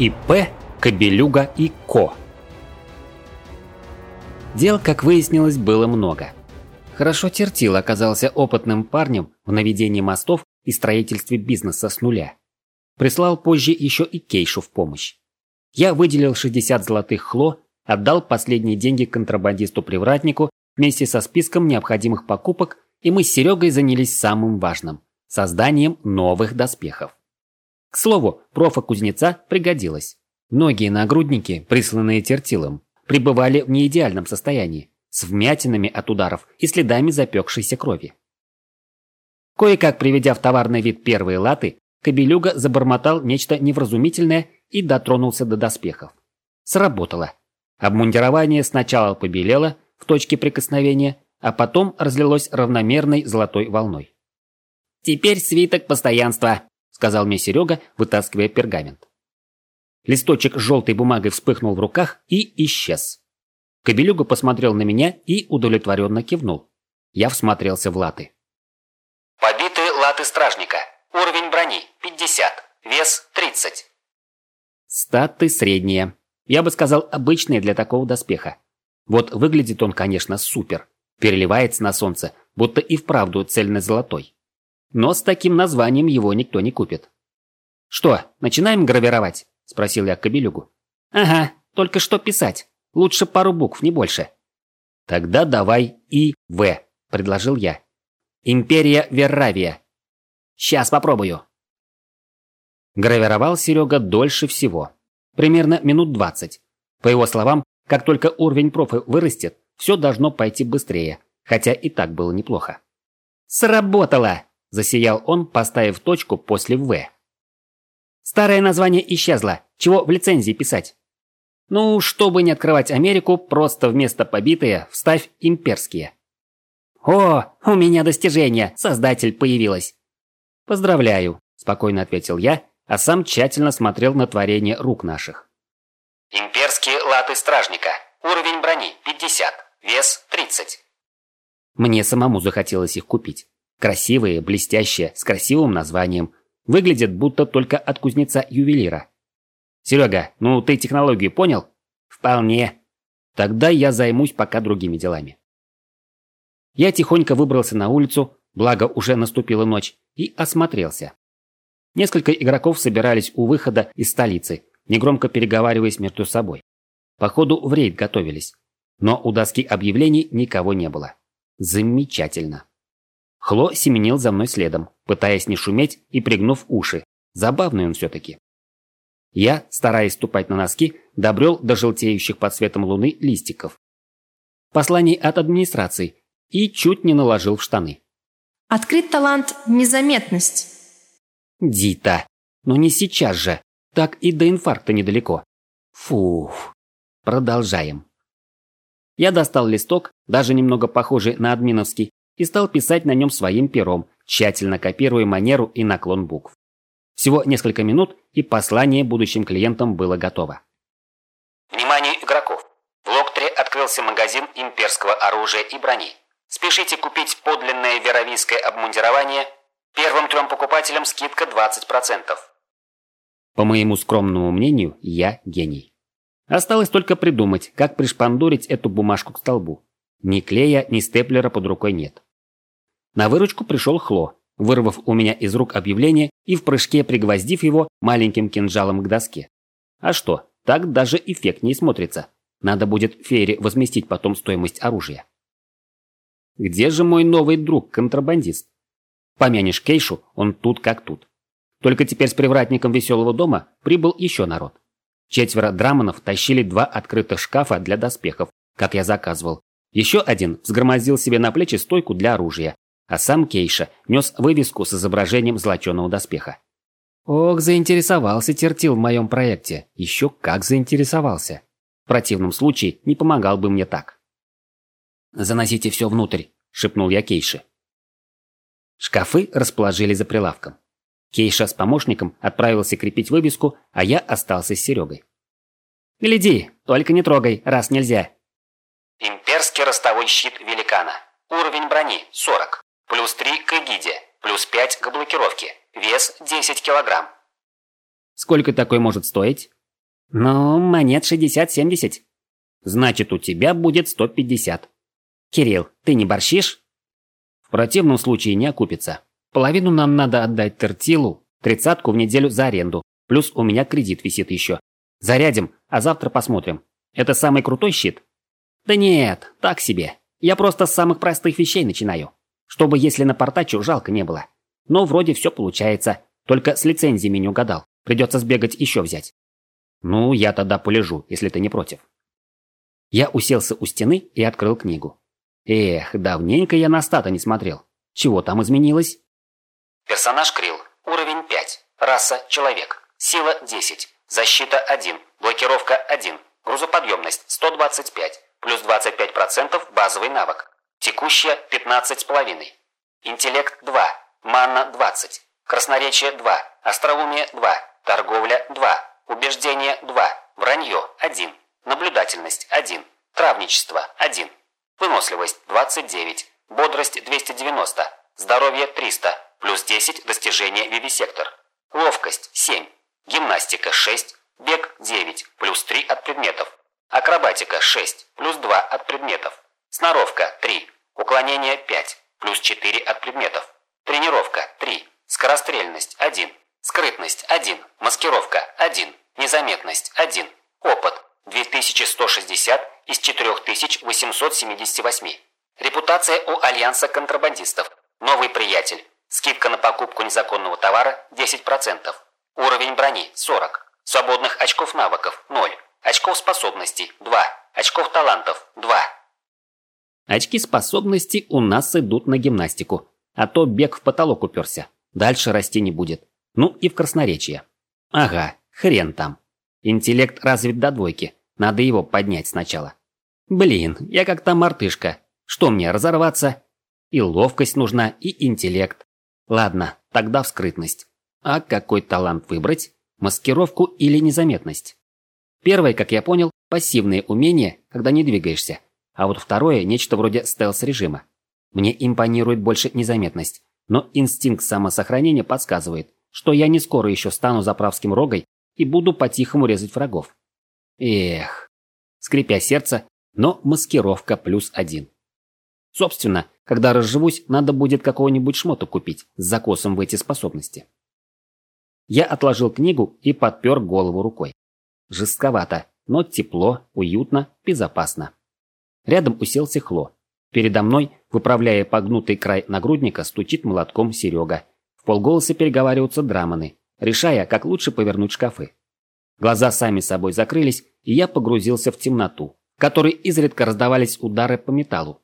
ИП Кобелюга и Ко. Дел, как выяснилось, было много. Хорошо Тертил оказался опытным парнем в наведении мостов и строительстве бизнеса с нуля. Прислал позже еще и Кейшу в помощь. Я выделил 60 золотых хло, отдал последние деньги контрабандисту-привратнику вместе со списком необходимых покупок, и мы с Серегой занялись самым важным – созданием новых доспехов. К слову, профа-кузнеца пригодилась. Многие нагрудники, присланные Тертилом, пребывали в неидеальном состоянии, с вмятинами от ударов и следами запекшейся крови. Кое-как приведя в товарный вид первые латы, Кобелюга забормотал нечто невразумительное и дотронулся до доспехов. Сработало. Обмундирование сначала побелело в точке прикосновения, а потом разлилось равномерной золотой волной. «Теперь свиток постоянства», — сказал мне Серега, вытаскивая пергамент. Листочек с желтой бумагой вспыхнул в руках и исчез. Кобелюга посмотрел на меня и удовлетворенно кивнул. Я всмотрелся в латы. Побитые латы стражника. Уровень брони 50. Вес 30. Статы средние. Я бы сказал, обычные для такого доспеха. Вот выглядит он, конечно, супер. Переливается на солнце, будто и вправду цельно-золотой. Но с таким названием его никто не купит. «Что, начинаем гравировать?» – спросил я Кобелюгу. «Ага, только что писать. Лучше пару букв, не больше». «Тогда давай И В», – предложил я. «Империя Верравия». «Сейчас попробую». Гравировал Серега дольше всего. Примерно минут двадцать. По его словам, как только уровень профа вырастет, все должно пойти быстрее, хотя и так было неплохо. «Сработало!» – засиял он, поставив точку после «В». Старое название исчезло, чего в лицензии писать? Ну, чтобы не открывать Америку, просто вместо побитые вставь имперские. О, у меня достижение, создатель появилась. Поздравляю, спокойно ответил я, а сам тщательно смотрел на творение рук наших. Имперские латы стражника. Уровень брони 50. Вес 30. Мне самому захотелось их купить. Красивые, блестящие, с красивым названием. Выглядят будто только от кузнеца-ювелира. Серега, ну ты технологию понял? Вполне. Тогда я займусь пока другими делами. Я тихонько выбрался на улицу, благо уже наступила ночь, и осмотрелся. Несколько игроков собирались у выхода из столицы, негромко переговариваясь между собой. Походу в рейд готовились. Но у доски объявлений никого не было. Замечательно. Хло семенил за мной следом, пытаясь не шуметь и пригнув уши. Забавный он все-таки. Я, стараясь ступать на носки, добрел до желтеющих под светом луны листиков. Посланий от администрации и чуть не наложил в штаны. Открыт талант «Незаметность». Дита, но не сейчас же. Так и до инфаркта недалеко. Фух. Продолжаем. Я достал листок, даже немного похожий на админовский, и стал писать на нем своим пером, тщательно копируя манеру и наклон букв. Всего несколько минут, и послание будущим клиентам было готово. Внимание игроков! В Локтре открылся магазин имперского оружия и брони. Спешите купить подлинное веровийское обмундирование. Первым трем покупателям скидка 20%. По моему скромному мнению, я гений. Осталось только придумать, как пришпандурить эту бумажку к столбу. Ни клея, ни степлера под рукой нет. На выручку пришел Хло, вырвав у меня из рук объявление и в прыжке пригвоздив его маленьким кинжалом к доске. А что, так даже эффектнее смотрится. Надо будет Фейре возместить потом стоимость оружия. Где же мой новый друг-контрабандист? Помянешь Кейшу, он тут как тут. Только теперь с привратником веселого дома прибыл еще народ. Четверо драмонов тащили два открытых шкафа для доспехов, как я заказывал. Еще один взгромоздил себе на плечи стойку для оружия, а сам Кейша нес вывеску с изображением золоченого доспеха. Ох, заинтересовался Тертил в моем проекте. Еще как заинтересовался. В противном случае не помогал бы мне так. «Заносите все внутрь», — шепнул я Кейше. Шкафы расположили за прилавком. Кейша с помощником отправился крепить вывеску, а я остался с Серегой. «Гляди, только не трогай, раз нельзя». Имперский ростовой щит великана. Уровень брони 40. Плюс 3 к эгиде. Плюс 5 к блокировке. Вес 10 килограмм. Сколько такой может стоить? Ну, монет 60-70. Значит, у тебя будет 150. Кирилл, ты не борщишь? В противном случае не окупится. Половину нам надо отдать Тертилу, тридцатку в неделю за аренду. Плюс у меня кредит висит еще. Зарядим, а завтра посмотрим. Это самый крутой щит? Да нет, так себе. Я просто с самых простых вещей начинаю. Чтобы, если напортачу, жалко не было. Но вроде все получается. Только с лицензиями не угадал. Придется сбегать еще взять. Ну, я тогда полежу, если ты не против. Я уселся у стены и открыл книгу. Эх, давненько я на стата не смотрел. Чего там изменилось? Персонаж Крил. Уровень 5. Раса – человек. Сила – 10. Защита – 1. Блокировка – 1. Грузоподъемность – 125. Плюс 25% базовый навык. Текущая – 15,5. Интеллект – 2. Манна – 20. Красноречие – 2. Остроумие – 2. Торговля – 2. Убеждение – 2. Вранье – 1. Наблюдательность – 1. Травничество – 1. Выносливость – 29. Бодрость – 290. Здоровье – 300. Плюс 10 достижения вивисектор. Ловкость – 7. Гимнастика – 6. Бег – 9. Плюс 3 от предметов. Акробатика – 6. Плюс 2 от предметов. Сноровка – 3. Уклонение – 5. Плюс 4 от предметов. Тренировка – 3. Скорострельность – 1. Скрытность – 1. Маскировка – 1. Незаметность – 1. Опыт – 2160 из 4878. Репутация у Альянса контрабандистов. Новый приятель. Скидка на покупку незаконного товара – 10%. Уровень брони – 40. Свободных очков навыков – 0. Очков способностей – 2. Очков талантов – 2. Очки способностей у нас идут на гимнастику. А то бег в потолок уперся. Дальше расти не будет. Ну и в красноречие. Ага, хрен там. Интеллект развит до двойки. Надо его поднять сначала. Блин, я как то мартышка. Что мне, разорваться? И ловкость нужна, и интеллект. Ладно, тогда в скрытность. А какой талант выбрать? Маскировку или незаметность? Первое, как я понял, пассивные умения, когда не двигаешься. А вот второе – нечто вроде стелс-режима. Мне импонирует больше незаметность, но инстинкт самосохранения подсказывает, что я не скоро еще стану заправским рогой и буду по-тихому резать врагов. Эх, скрипя сердце, но маскировка плюс один. Собственно, когда разживусь, надо будет какого-нибудь шмота купить с закосом в эти способности. Я отложил книгу и подпер голову рукой. Жестковато, но тепло, уютно, безопасно. Рядом уселся Хло. Передо мной, выправляя погнутый край нагрудника, стучит молотком Серега. В полголоса переговариваются драманы, решая, как лучше повернуть шкафы. Глаза сами собой закрылись, и я погрузился в темноту, которой изредка раздавались удары по металлу.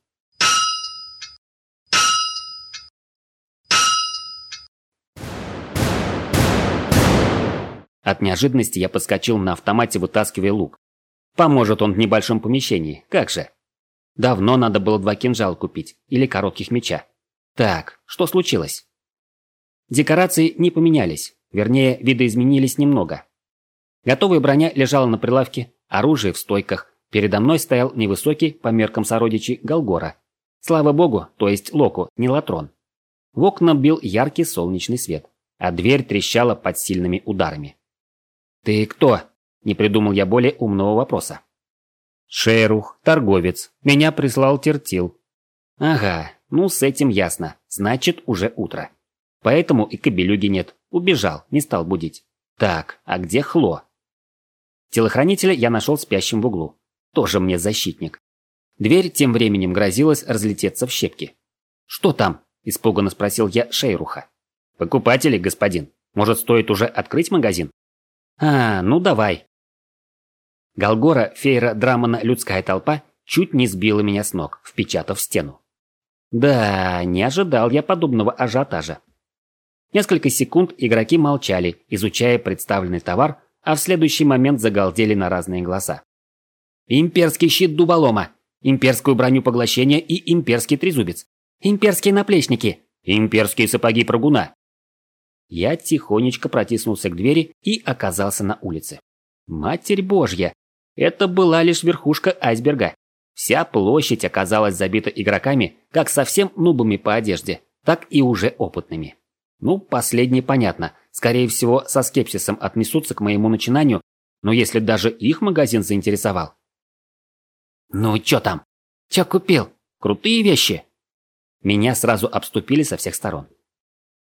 От неожиданности я подскочил на автомате, вытаскивая лук. Поможет он в небольшом помещении, как же. Давно надо было два кинжала купить или коротких меча. Так, что случилось? Декорации не поменялись, вернее, видоизменились немного. Готовая броня лежала на прилавке, оружие в стойках. Передо мной стоял невысокий, по меркам сородичей, Голгора. Слава богу, то есть Локу, не Латрон. В окна бил яркий солнечный свет, а дверь трещала под сильными ударами. «Ты кто?» – не придумал я более умного вопроса. Шерух, торговец. Меня прислал Тертил. Ага, ну с этим ясно. Значит, уже утро. Поэтому и кобелюги нет. Убежал, не стал будить. Так, а где Хло? Телохранителя я нашел спящим в углу. Тоже мне защитник. Дверь тем временем грозилась разлететься в щепки. «Что там?» – испуганно спросил я Шейруха. «Покупатели, господин. Может, стоит уже открыть магазин?» «А, ну давай», Голгора, Фейра, Драмана, людская толпа чуть не сбила меня с ног, впечатав стену. Да, не ожидал я подобного ажиотажа. Несколько секунд игроки молчали, изучая представленный товар, а в следующий момент загалдели на разные голоса. Имперский щит дуболома, имперскую броню поглощения и имперский трезубец, имперские наплечники, имперские сапоги прыгуна. Я тихонечко протиснулся к двери и оказался на улице. Матерь Божья, это была лишь верхушка айсберга. Вся площадь оказалась забита игроками, как совсем нубами по одежде, так и уже опытными. Ну, последнее понятно. Скорее всего, со скепсисом отнесутся к моему начинанию, Но если даже их магазин заинтересовал... «Ну, чё там? Чё купил? Крутые вещи?» Меня сразу обступили со всех сторон.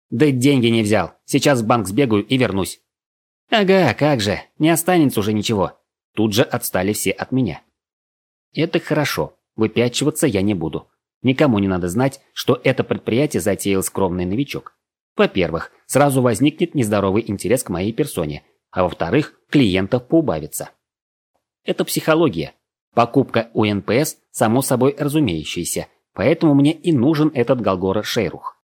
«Да деньги не взял. Сейчас в банк сбегаю и вернусь». «Ага, как же. Не останется уже ничего». Тут же отстали все от меня. «Это хорошо. Выпячиваться я не буду. Никому не надо знать, что это предприятие затеял скромный новичок. Во-первых, сразу возникнет нездоровый интерес к моей персоне, а во-вторых, клиентов поубавится. Это психология. Покупка у НПС само собой разумеющаяся, поэтому мне и нужен этот Голгора Шейрух.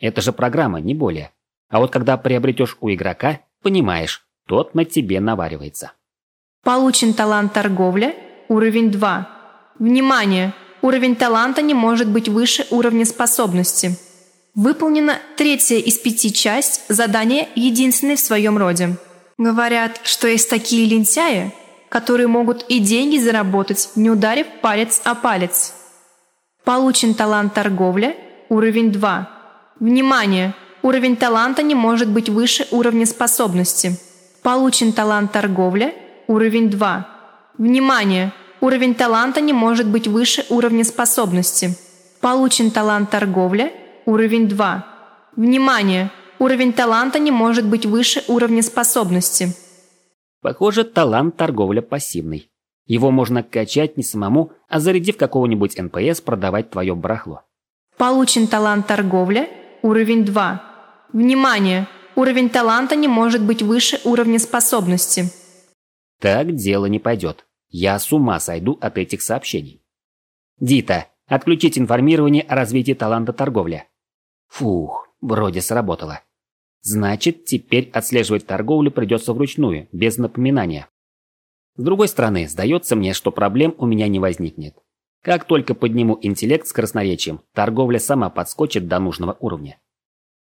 Это же программа, не более. А вот когда приобретешь у игрока, понимаешь, тот на тебе наваривается. Получен талант торговля, уровень 2. Внимание! Уровень таланта не может быть выше уровня способности. Выполнена третья из пяти часть задания единственной в своем роде. Говорят, что есть такие лентяи, которые могут и деньги заработать, не ударив палец о палец. Получен талант торговля, уровень 2. Внимание! Уровень таланта не может быть выше уровня способности. Получен талант торговля, уровень 2. Внимание! Уровень таланта не может быть выше уровня способности. Получен талант торговля, уровень 2. Внимание! Уровень таланта не может быть выше уровня способности. Похоже, талант торговля пассивный. Его можно качать не самому, а зарядив какого-нибудь НПС продавать твое барахло. Получен талант торговля, уровень 2. Внимание! Уровень таланта не может быть выше уровня способности. Так дело не пойдет. Я с ума сойду от этих сообщений. Дита, отключить информирование о развитии таланта торговля. Фух, вроде сработало. Значит, теперь отслеживать торговлю придется вручную, без напоминания. С другой стороны, сдается мне, что проблем у меня не возникнет. Как только подниму интеллект с красноречием, торговля сама подскочит до нужного уровня.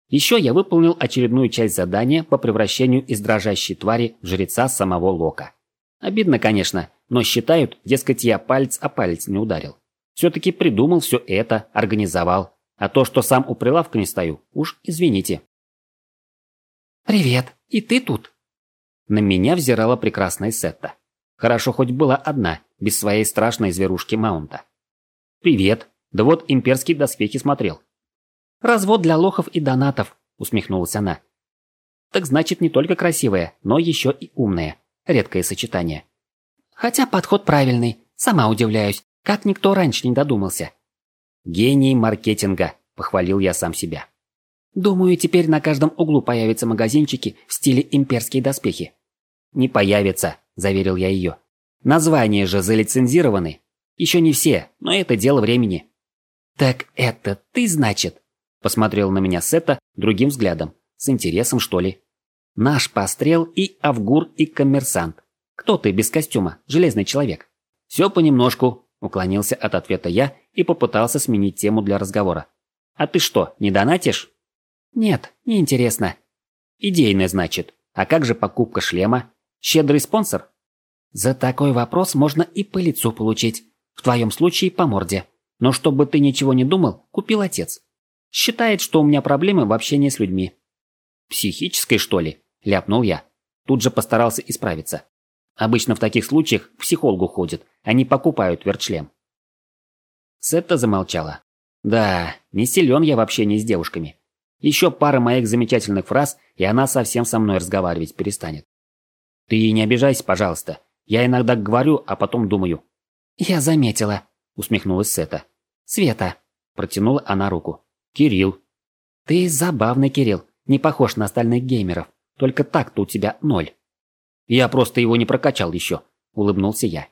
Еще я выполнил очередную часть задания по превращению из дрожащей твари в жреца самого Лока. Обидно, конечно, но считают, дескать, я палец о палец не ударил. Все-таки придумал все это, организовал. А то, что сам у прилавка не стою, уж извините. «Привет, и ты тут?» На меня взирала прекрасная Сетта. Хорошо хоть была одна, без своей страшной зверушки Маунта. «Привет, да вот имперские доспехи смотрел». «Развод для лохов и донатов», усмехнулась она. «Так значит, не только красивая, но еще и умная. Редкое сочетание. Хотя подход правильный, сама удивляюсь, как никто раньше не додумался. Гений маркетинга, похвалил я сам себя. Думаю, теперь на каждом углу появятся магазинчики в стиле имперские доспехи. Не появится, заверил я ее. Названия же залицензированы. Еще не все, но это дело времени. Так это ты, значит? Посмотрел на меня Сета другим взглядом, с интересом что ли. Наш пострел и Авгур и коммерсант. Кто ты без костюма, железный человек? Все понемножку, уклонился от ответа я и попытался сменить тему для разговора. А ты что, не донатишь? Нет, не интересно. Идейная, значит. А как же покупка шлема? Щедрый спонсор? За такой вопрос можно и по лицу получить. В твоем случае по морде. Но чтобы ты ничего не думал, купил отец. Считает, что у меня проблемы в общении с людьми. Психической, что ли? Ляпнул я. Тут же постарался исправиться. Обычно в таких случаях к психологу ходят, а не покупают вертшлем. Сетта замолчала. Да, не силен я в общении с девушками. Еще пара моих замечательных фраз, и она совсем со мной разговаривать перестанет. Ты не обижайся, пожалуйста. Я иногда говорю, а потом думаю. Я заметила, усмехнулась Сета. Света, протянула она руку. Кирилл. Ты забавный, Кирилл, не похож на остальных геймеров. Только так-то у тебя ноль. Я просто его не прокачал еще, улыбнулся я.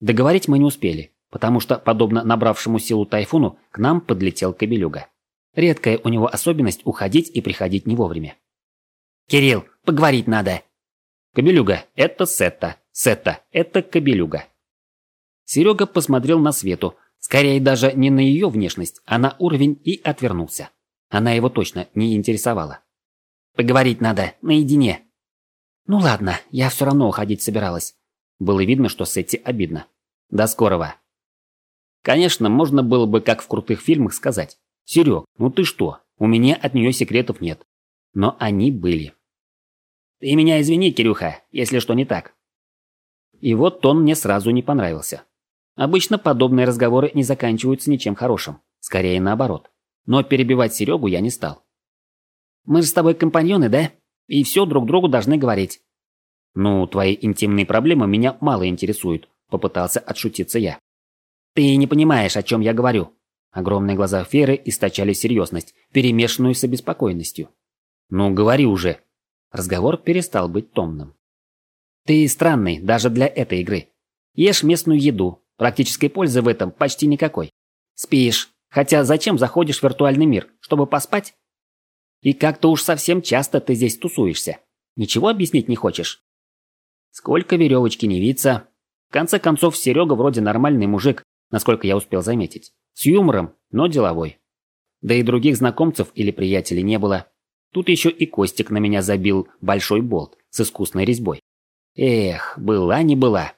Договорить мы не успели, потому что, подобно набравшему силу тайфуну, к нам подлетел кабелюга. Редкая у него особенность уходить и приходить не вовремя. «Кирилл, поговорить надо!» «Кабелюга, это Сетта. Сетта, это Кабелюга». Серега посмотрел на Свету, скорее даже не на ее внешность, а на уровень и отвернулся. Она его точно не интересовала. Поговорить надо, наедине. Ну ладно, я все равно уходить собиралась. Было видно, что Сетти обидно. До скорого. Конечно, можно было бы, как в крутых фильмах, сказать. Серег, ну ты что, у меня от нее секретов нет. Но они были. Ты меня извини, Кирюха, если что не так. И вот тон мне сразу не понравился. Обычно подобные разговоры не заканчиваются ничем хорошим. Скорее наоборот. Но перебивать Серегу я не стал. «Мы же с тобой компаньоны, да? И все друг другу должны говорить». «Ну, твои интимные проблемы меня мало интересуют», – попытался отшутиться я. «Ты не понимаешь, о чем я говорю». Огромные глаза Феры источали серьезность, перемешанную с обеспокоенностью. «Ну, говори уже». Разговор перестал быть томным. «Ты странный даже для этой игры. Ешь местную еду, практической пользы в этом почти никакой. Спишь, хотя зачем заходишь в виртуальный мир, чтобы поспать? И как-то уж совсем часто ты здесь тусуешься. Ничего объяснить не хочешь? Сколько веревочки не виться. В конце концов, Серега вроде нормальный мужик, насколько я успел заметить. С юмором, но деловой. Да и других знакомцев или приятелей не было. Тут еще и Костик на меня забил большой болт с искусной резьбой. Эх, была не была.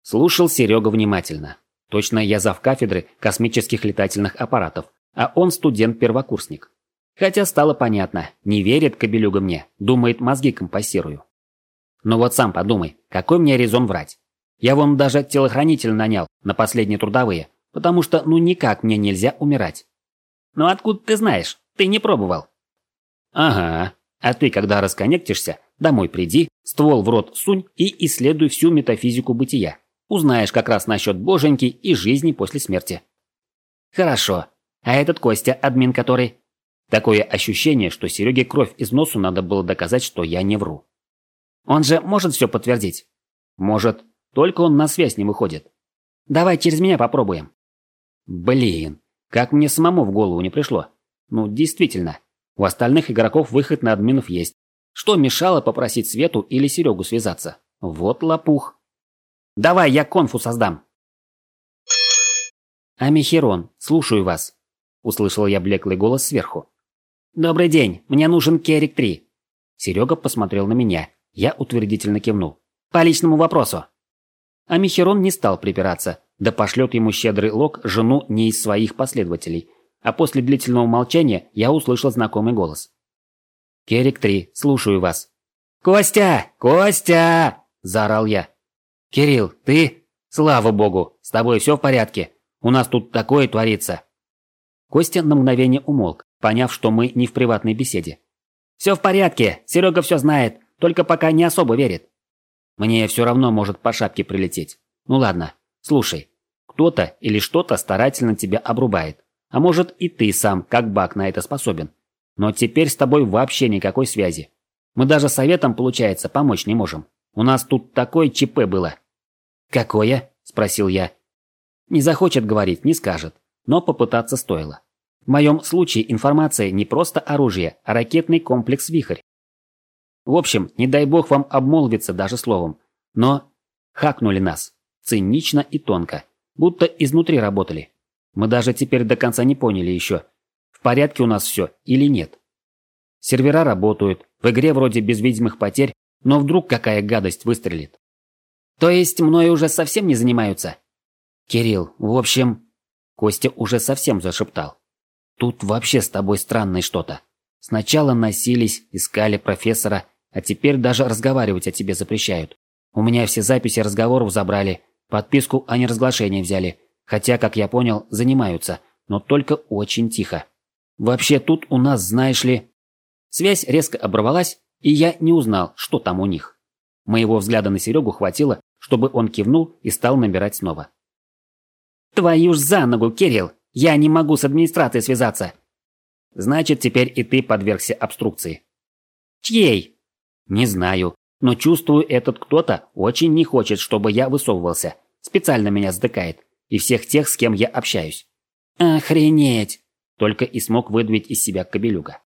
Слушал Серега внимательно. Точно я зав кафедры космических летательных аппаратов, а он студент-первокурсник. Хотя стало понятно, не верит Кобелюга мне, думает мозги компассирую. Но вот сам подумай, какой мне резон врать? Я вон даже телохранителя нанял на последние трудовые, потому что ну никак мне нельзя умирать. Ну откуда ты знаешь? Ты не пробовал. Ага. А ты, когда расконнектишься, домой приди, ствол в рот сунь и исследуй всю метафизику бытия. Узнаешь как раз насчет боженьки и жизни после смерти. Хорошо. А этот Костя, админ который? Такое ощущение, что Сереге кровь из носу надо было доказать, что я не вру. Он же может все подтвердить? Может. Только он на связь не выходит. Давай через меня попробуем. Блин, как мне самому в голову не пришло. Ну, действительно, у остальных игроков выход на админов есть. Что мешало попросить Свету или Серегу связаться? Вот лопух. Давай я конфу создам. Амихерон, слушаю вас. Услышал я блеклый голос сверху. Добрый день, мне нужен Керик 3. Серега посмотрел на меня. Я утвердительно кивнул. По личному вопросу. Амихерон не стал припираться, да пошлет ему щедрый лог жену не из своих последователей. А после длительного молчания я услышал знакомый голос. «Керик-3, слушаю вас». «Костя! Костя!» – заорал я. «Кирилл, ты? Слава богу, с тобой все в порядке. У нас тут такое творится». Костя на мгновение умолк, поняв, что мы не в приватной беседе. «Все в порядке, Серега все знает, только пока не особо верит». «Мне все равно может по шапке прилететь. Ну ладно, слушай, кто-то или что-то старательно тебя обрубает. А может и ты сам, как баг, на это способен. Но теперь с тобой вообще никакой связи. Мы даже советом, получается, помочь не можем. У нас тут такое ЧП было». «Какое?» – спросил я. «Не захочет говорить, не скажет но попытаться стоило. В моем случае информация не просто оружие, а ракетный комплекс «Вихрь». В общем, не дай бог вам обмолвиться даже словом, но хакнули нас, цинично и тонко, будто изнутри работали. Мы даже теперь до конца не поняли еще, в порядке у нас все или нет. Сервера работают, в игре вроде без видимых потерь, но вдруг какая гадость выстрелит. То есть мной уже совсем не занимаются? Кирилл, в общем, Костя уже совсем зашептал. «Тут вообще с тобой странное что-то. Сначала носились, искали профессора, а теперь даже разговаривать о тебе запрещают. У меня все записи разговоров забрали, подписку о неразглашении взяли, хотя, как я понял, занимаются, но только очень тихо. Вообще тут у нас, знаешь ли...» Связь резко оборвалась, и я не узнал, что там у них. Моего взгляда на Серегу хватило, чтобы он кивнул и стал набирать снова. Твою ж за ногу, Кирилл! Я не могу с администрацией связаться. Значит, теперь и ты подвергся обструкции. Чьей? Не знаю, но чувствую, этот кто-то очень не хочет, чтобы я высовывался. Специально меня сдыкает. И всех тех, с кем я общаюсь. Охренеть! Только и смог выдавить из себя кобелюга.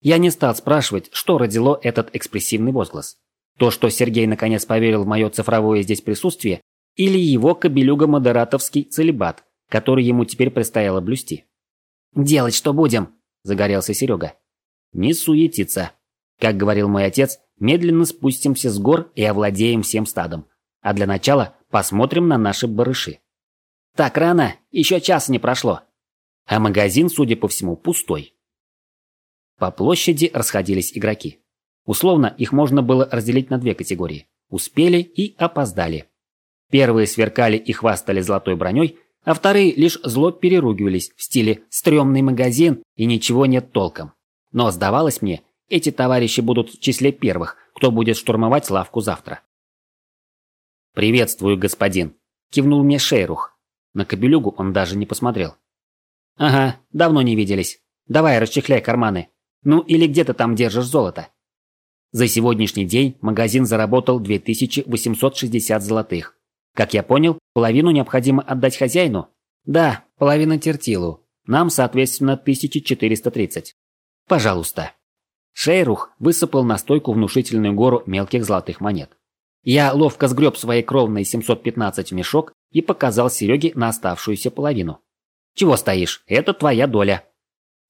Я не стал спрашивать, что родило этот экспрессивный возглас. То, что Сергей наконец поверил в мое цифровое здесь присутствие, или его кобелюга-модератовский целебат, который ему теперь предстояло блюсти. «Делать что будем?» – загорелся Серега. «Не суетиться. Как говорил мой отец, медленно спустимся с гор и овладеем всем стадом. А для начала посмотрим на наши барыши». «Так рано, еще час не прошло». А магазин, судя по всему, пустой. По площади расходились игроки. Условно, их можно было разделить на две категории. Успели и опоздали. Первые сверкали и хвастали золотой броней, а вторые лишь зло переругивались в стиле «стрёмный магазин» и ничего нет толком. Но, сдавалось мне, эти товарищи будут в числе первых, кто будет штурмовать лавку завтра. «Приветствую, господин», – кивнул мне Шейрух. На кабелюгу он даже не посмотрел. «Ага, давно не виделись. Давай, расчехляй карманы. Ну или где ты там держишь золото?» За сегодняшний день магазин заработал 2860 золотых. Как я понял, половину необходимо отдать хозяину? Да, половина тертилу. Нам, соответственно, 1430. Пожалуйста. Шейрух высыпал на стойку внушительную гору мелких золотых монет. Я ловко сгреб своей кровной 715 в мешок и показал Сереге на оставшуюся половину. «Чего стоишь? Это твоя доля».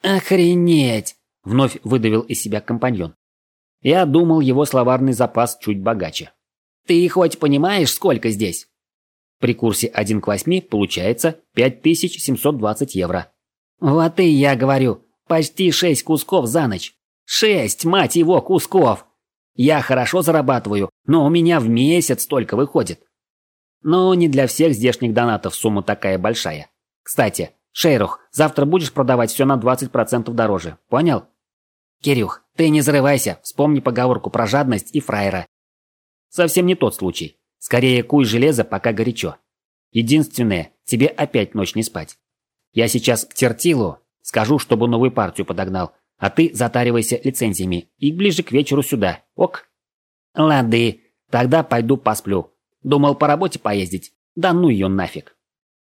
«Охренеть!» – вновь выдавил из себя компаньон. Я думал, его словарный запас чуть богаче. «Ты хоть понимаешь, сколько здесь?» При курсе 1 к 8 получается 5720 евро. Вот и я говорю, почти 6 кусков за ночь. 6, мать его, кусков! Я хорошо зарабатываю, но у меня в месяц столько выходит. Но не для всех здешних донатов сумма такая большая. Кстати, Шейрух, завтра будешь продавать все на 20% дороже, понял? Кирюх, ты не зарывайся, вспомни поговорку про жадность и фраера. Совсем не тот случай. Скорее куй железо, пока горячо. Единственное, тебе опять ночь не спать. Я сейчас к Тертилу скажу, чтобы новую партию подогнал, а ты затаривайся лицензиями и ближе к вечеру сюда, ок? Лады, тогда пойду посплю. Думал по работе поездить, да ну ее нафиг.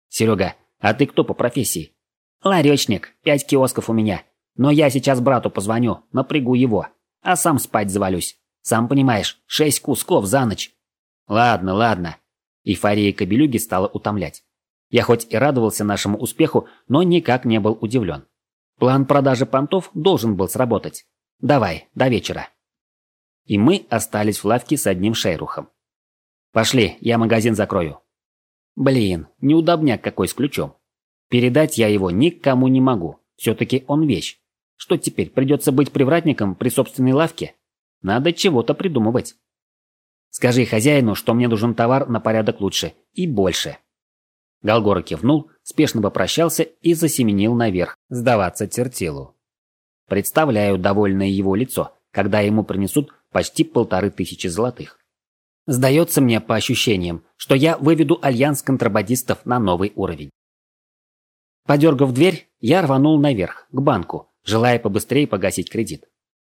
Серега, а ты кто по профессии? Ларечник, пять киосков у меня. Но я сейчас брату позвоню, напрягу его, а сам спать завалюсь. Сам понимаешь, шесть кусков за ночь. Ладно, ладно. Эйфория Кобелюги стала утомлять. Я хоть и радовался нашему успеху, но никак не был удивлен. План продажи понтов должен был сработать. Давай, до вечера. И мы остались в лавке с одним шейрухом. Пошли, я магазин закрою. Блин, неудобняк какой с ключом. Передать я его никому не могу. Все-таки он вещь. Что теперь, придется быть привратником при собственной лавке? Надо чего-то придумывать. Скажи хозяину, что мне нужен товар на порядок лучше и больше. Голгора кивнул, спешно попрощался и засеменил наверх, сдаваться тертилу. Представляю довольное его лицо, когда ему принесут почти полторы тысячи золотых. Сдается мне по ощущениям, что я выведу альянс контрабандистов на новый уровень. Подергав дверь, я рванул наверх, к банку, желая побыстрее погасить кредит.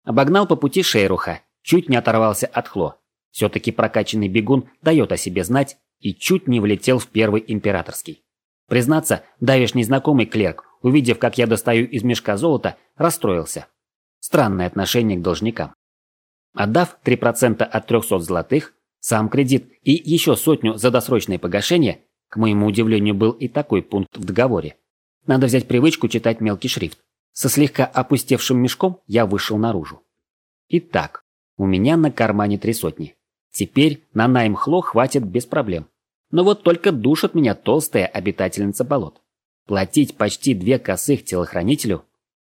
Обогнал по пути Шейруха, чуть не оторвался от Хло, все-таки прокачанный бегун дает о себе знать и чуть не влетел в первый императорский. Признаться, давишний знакомый клерк, увидев, как я достаю из мешка золота, расстроился. Странное отношение к должникам. Отдав 3% от 300 золотых, сам кредит и еще сотню за досрочное погашение, к моему удивлению, был и такой пункт в договоре. Надо взять привычку читать мелкий шрифт. Со слегка опустевшим мешком я вышел наружу. Итак, у меня на кармане три сотни. Теперь на найм Хло хватит без проблем. Но вот только душит меня толстая обитательница болот. Платить почти две косых телохранителю?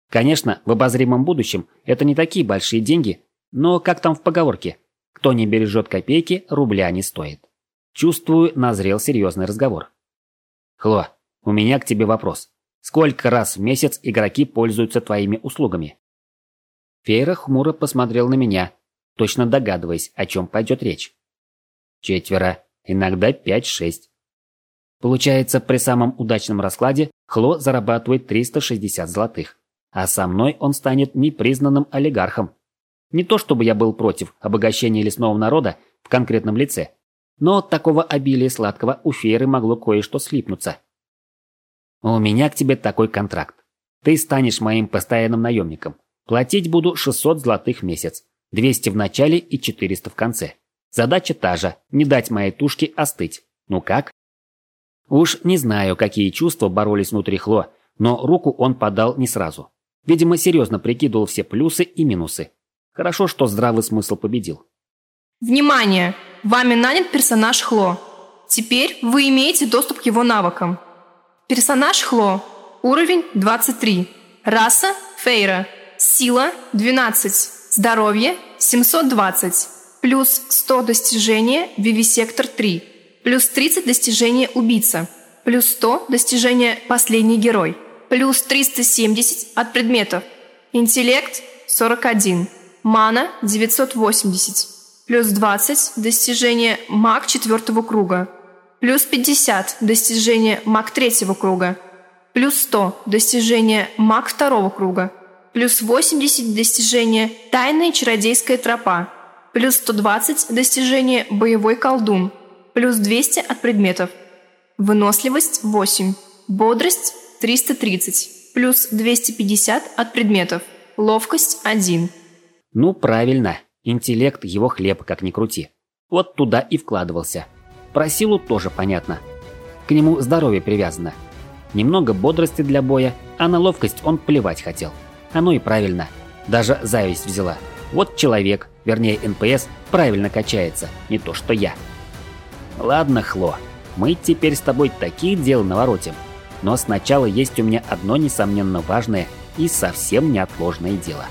Конечно, в обозримом будущем это не такие большие деньги, но как там в поговорке? Кто не бережет копейки, рубля не стоит. Чувствую, назрел серьезный разговор. Хло, у меня к тебе вопрос. Сколько раз в месяц игроки пользуются твоими услугами? Фейра хмуро посмотрел на меня, точно догадываясь, о чем пойдет речь. Четверо, иногда пять-шесть. Получается, при самом удачном раскладе Хло зарабатывает 360 золотых, а со мной он станет непризнанным олигархом. Не то чтобы я был против обогащения лесного народа в конкретном лице, но от такого обилия сладкого у Фейры могло кое-что слипнуться. У меня к тебе такой контракт. Ты станешь моим постоянным наемником. Платить буду 600 золотых в месяц. 200 в начале и 400 в конце. Задача та же – не дать моей тушке остыть. Ну как? Уж не знаю, какие чувства боролись внутри Хло, но руку он подал не сразу. Видимо, серьезно прикидывал все плюсы и минусы. Хорошо, что здравый смысл победил. Внимание! Вами нанят персонаж Хло. Теперь вы имеете доступ к его навыкам. Персонаж Хло. Уровень 23. Раса – Фейра. Сила – 12. Здоровье – 720. плюс 100 достижения Вивисектор 3, плюс 30 достижения Убийца, плюс 100 достижения Последний герой, плюс 370 от предметов, интеллект 41, мана 980, плюс 20 достижения Маг 4 круга, плюс 50 достижения Маг 3 круга, плюс 100 достижения Маг 2 круга, плюс 80 достижения Тайная чародейская тропа, плюс 120 достижение боевой колдун, плюс 200 от предметов. Выносливость 8, бодрость 330, плюс 250 от предметов, ловкость 1. Ну, правильно. Интеллект его хлеб, как ни крути. Вот туда и вкладывался. Про силу тоже понятно. К нему здоровье привязано. Немного бодрости для боя, а на ловкость он плевать хотел. Оно и правильно. Даже зависть взяла. Вот человек, вернее НПС, правильно качается, не то что я. Ладно, Хло, мы теперь с тобой такие дела наворотим. Но сначала есть у меня одно несомненно важное и совсем неотложное дело.